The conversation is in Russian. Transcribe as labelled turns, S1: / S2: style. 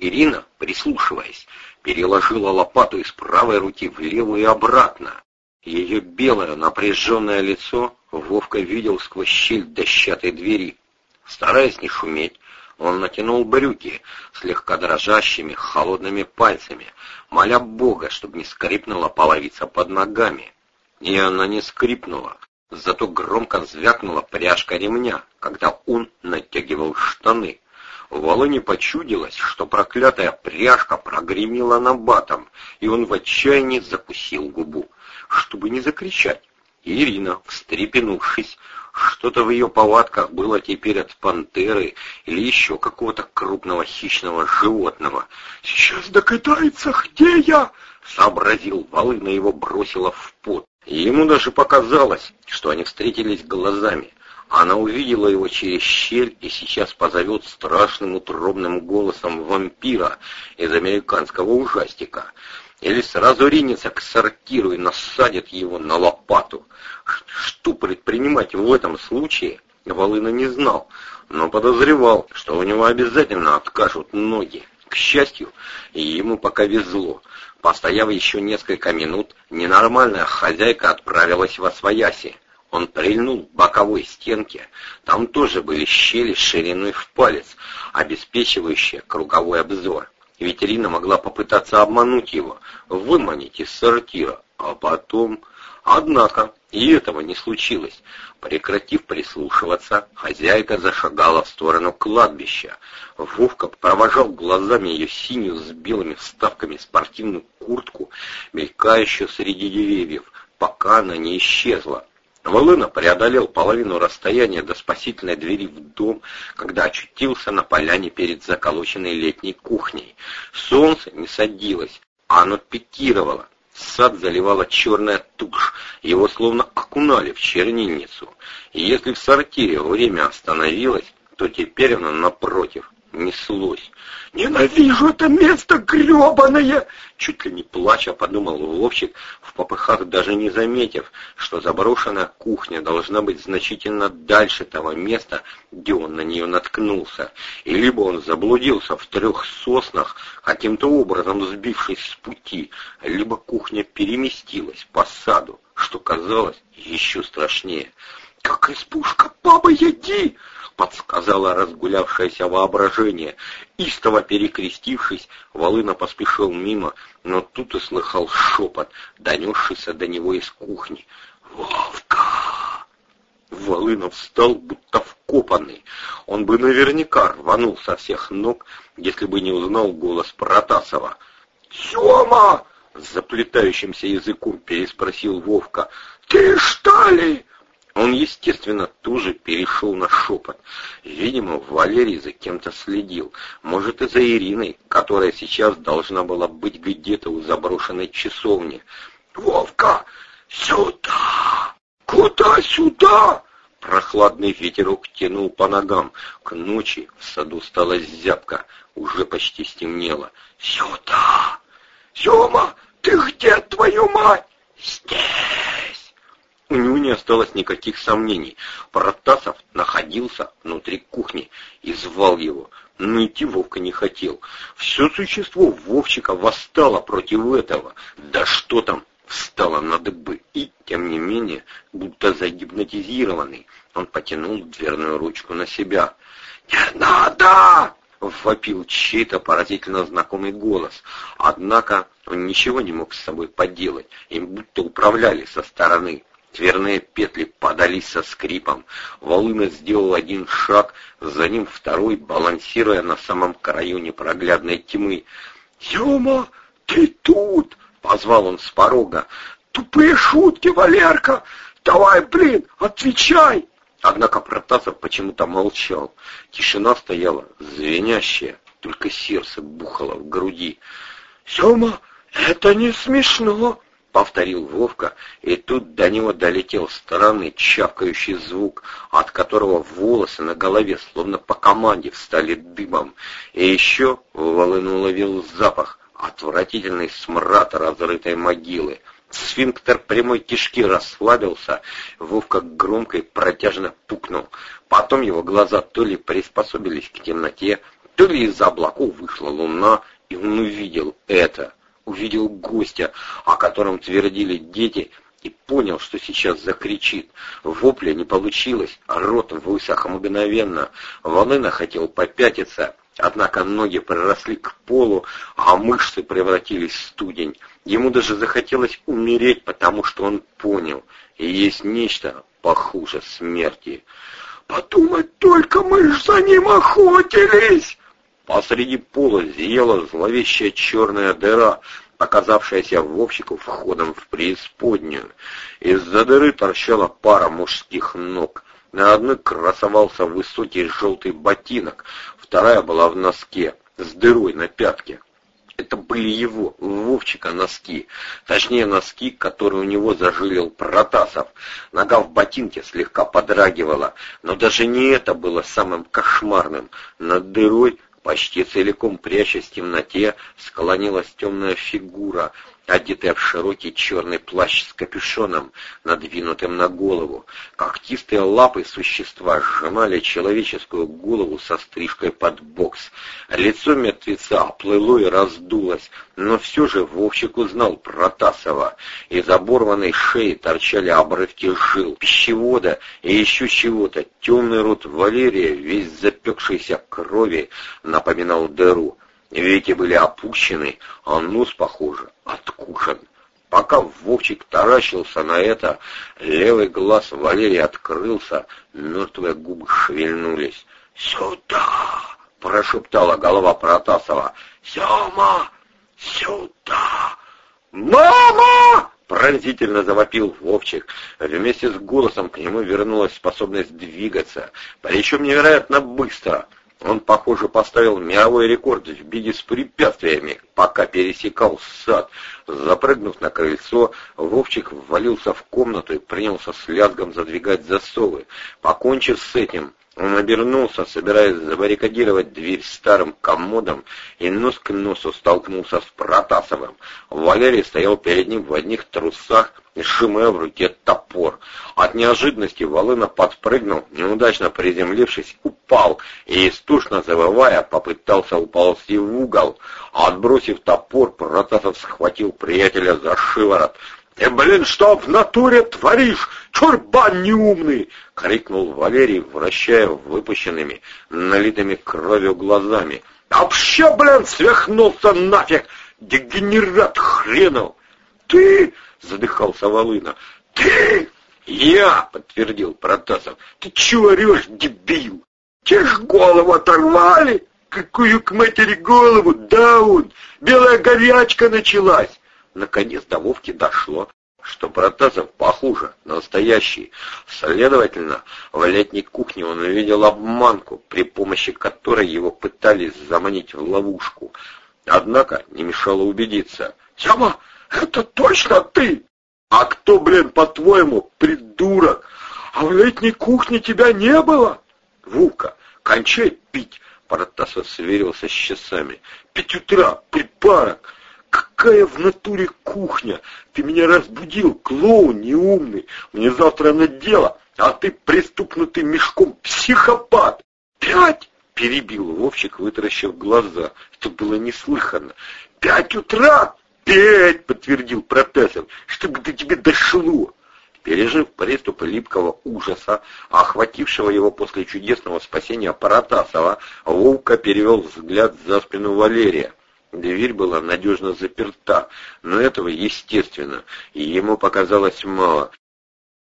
S1: Ирина, прислушиваясь, переложила лопату из правой руки в левую и обратно. Ее белое напряженное лицо Вовка видел сквозь щель дощатой двери. Стараясь не шуметь, он натянул брюки слегка дрожащими, холодными пальцами, моля Бога, чтобы не скрипнула половица под ногами. И она не скрипнула, зато громко звякнула пряжка ремня, когда он натягивал штаны. Волоне почудилось, что проклятая пряжка прогремела на батом, и он в отчаянии закусил губу, чтобы не закричать. Ирина, встрепенувшись, что-то в ее повадках было теперь от пантеры или еще какого-то крупного хищного животного. «Сейчас докатается, где я?» — сообразил Волына его бросила в пот. Ему даже показалось, что они встретились глазами. Она увидела его через щель и сейчас позовет страшным утробным голосом вампира из американского ужастика. Или сразу ринется к сортиру и насадит его на лопату. Что предпринимать в этом случае, Волына не знал, но подозревал, что у него обязательно откажут ноги. К счастью, ему пока везло. Постояв еще несколько минут, ненормальная хозяйка отправилась во свояси. Он прильнул к боковой стенке. Там тоже были щели шириной в палец, обеспечивающие круговой обзор. Ветерина могла попытаться обмануть его, выманить из сортира, а потом... Однако и этого не случилось. Прекратив прислушиваться, хозяйка зашагала в сторону кладбища. Вовка провожал глазами ее синюю с белыми вставками спортивную куртку, мелькающую среди деревьев, пока она не исчезла. Волына преодолел половину расстояния до спасительной двери в дом, когда очутился на поляне перед заколоченной летней кухней. Солнце не садилось, а оно пикировало. Сад заливала черная тушь, его словно окунали в чернильницу. И если в сортире время остановилось, то теперь оно, напротив, неслось. «Ненавижу это место гребаное!» Чуть ли не плача, подумал Вовчик, в попыхах даже не заметив, что заброшенная кухня должна быть значительно дальше того места, где он на нее наткнулся. И либо он заблудился в трех соснах, каким-то образом сбившись с пути, либо кухня переместилась по саду, что казалось еще страшнее. «Как из пушка, баба, яди!» подсказало разгулявшееся воображение. Истово перекрестившись, Волына поспешил мимо, но тут и слыхал шепот, донесшийся до него из кухни. «Вовка!» Волына встал, будто вкопанный. Он бы наверняка рванул со всех ног, если бы не узнал голос Протасова. «Сема!» — заплетающимся языком переспросил Вовка. «Ты что ли?» Он, естественно, тоже перешел на шепот. Видимо, Валерий за кем-то следил. Может, и за Ириной, которая сейчас должна была быть где-то у заброшенной часовни. «Вовка, сюда! Куда сюда?» Прохладный ветерок тянул по ногам. К ночи в саду стало зябко. Уже почти стемнело. «Сюда! Сема, ты где, твою мать?» «Здесь!» У него не осталось никаких сомнений. Протасов находился внутри кухни и звал его. Но идти Вовка не хотел. Все существо Вовчика восстало против этого. Да что там, встало на дыбы. И, тем не менее, будто загипнотизированный, он потянул дверную ручку на себя. «Не надо!» — вопил чей-то поразительно знакомый голос. Однако он ничего не мог с собой поделать. Им будто управляли со стороны. Дверные петли подались со скрипом. Волына сделал один шаг, за ним второй, балансируя на самом краю непроглядной тьмы. «Сема, ты тут!» — позвал он с порога. «Тупые шутки, Валерка! Давай, блин, отвечай!» Однако Протасов почему-то молчал. Тишина стояла звенящая, только сердце бухало в груди. «Сема, это не смешно!» — повторил Вовка, и тут до него долетел странный чавкающий звук, от которого волосы на голове словно по команде встали дыбом. И еще Волын уловил запах, отвратительный смрад разрытой могилы. Сфинктер прямой кишки расслабился, Вовка громко и протяжно пукнул. Потом его глаза то ли приспособились к темноте, То ли из-за облаков вышла луна, и он увидел это, увидел гостя, о котором твердили дети, и понял, что сейчас закричит. Вопля не получилось, а рот высох мгновенно. Волына хотел попятиться, однако ноги проросли к полу, а мышцы превратились в студень. Ему даже захотелось умереть, потому что он понял, и есть нечто похуже смерти. «Подумать только, мы ж за ним охотились!» Посреди пола зияла зловещая черная дыра, оказавшаяся Вовчику входом в преисподнюю. Из-за дыры торчала пара мужских ног. На одной красовался высокий желтый ботинок, вторая была в носке, с дырой на пятке. Это были его, Вовчика, носки. Точнее, носки, которые у него зажилил Протасов. Нога в ботинке слегка подрагивала, но даже не это было самым кошмарным. Над дырой Почти целиком прячась в темноте, склонилась темная фигура, одетая в широкий черный плащ с капюшоном, надвинутым на голову. Когтистые лапы существа сжимали человеческую голову со стрижкой под бокс. Лицо мертвеца оплыло и раздулось, но все же Вовчик узнал Протасова. Из оборванной шеи торчали обрывки жил, пищевода и еще чего-то. Темный рот Валерия, весь запекшийся крови, напоминал дыру. Веки были опущены, а нос, похоже, откушен. Пока Вовчик таращился на это, левый глаз Валерия открылся, мертвые губы шевельнулись. «Сюда!» — прошептала голова Протасова. «Сема! Сюда!» «Мама!» — пронзительно завопил Вовчик. Вместе с голосом к нему вернулась способность двигаться, причем невероятно быстро — он, похоже, поставил мировой рекорд в беге с препятствиями, пока пересекал сад. Запрыгнув на крыльцо, Вовчик ввалился в комнату и принялся с лязгом задвигать засовы. Покончив с этим, он обернулся, собираясь забаррикадировать дверь старым комодом, и нос к носу столкнулся с Протасовым. Валерий стоял перед ним в одних трусах, сжимая в руке топор. От неожиданности Волына подпрыгнул, неудачно приземлившись, упал и, истушно завывая, попытался уползти в угол. Отбросив топор, Протасов схватил приятеля за шиворот. «Ты, блин, что в натуре творишь, чурбан неумный!» — крикнул Валерий, вращая выпущенными, налитыми кровью глазами. «Вообще, блин, свихнулся нафиг! Дегенерат хренов!» «Ты!» — задыхался Волына. «Ты!» «Я!» — подтвердил Протасов. «Ты чего орешь, дебил? Те ж голову оторвали!» «Какую к матери голову, Даун! Белая горячка началась!» Наконец до Вовки дошло, что Протасов похуже, настоящий. Следовательно, в летней кухне он увидел обманку, при помощи которой его пытались заманить в ловушку. Однако не мешало убедиться. «Тёма, это точно ты? А кто, блин, по-твоему, придурок? А в летней кухне тебя не было?» «Вука, кончай пить!» Протасов сверился с часами. «Пять утра, припарок!» Какая в натуре кухня? Ты меня разбудил, клоун неумный. Мне завтра на дело, а ты приступнутый мешком психопат. Пять? Перебил Вовчик, вытаращив глаза. Это было неслыханно. Пять утра? Пять, подтвердил Протасов, чтобы до тебя дошло. Пережив приступ липкого ужаса, охватившего его после чудесного спасения Паратасова, Вовка перевел взгляд за спину Валерия. Дверь была надежно заперта, но этого, естественно, ему показалось мало.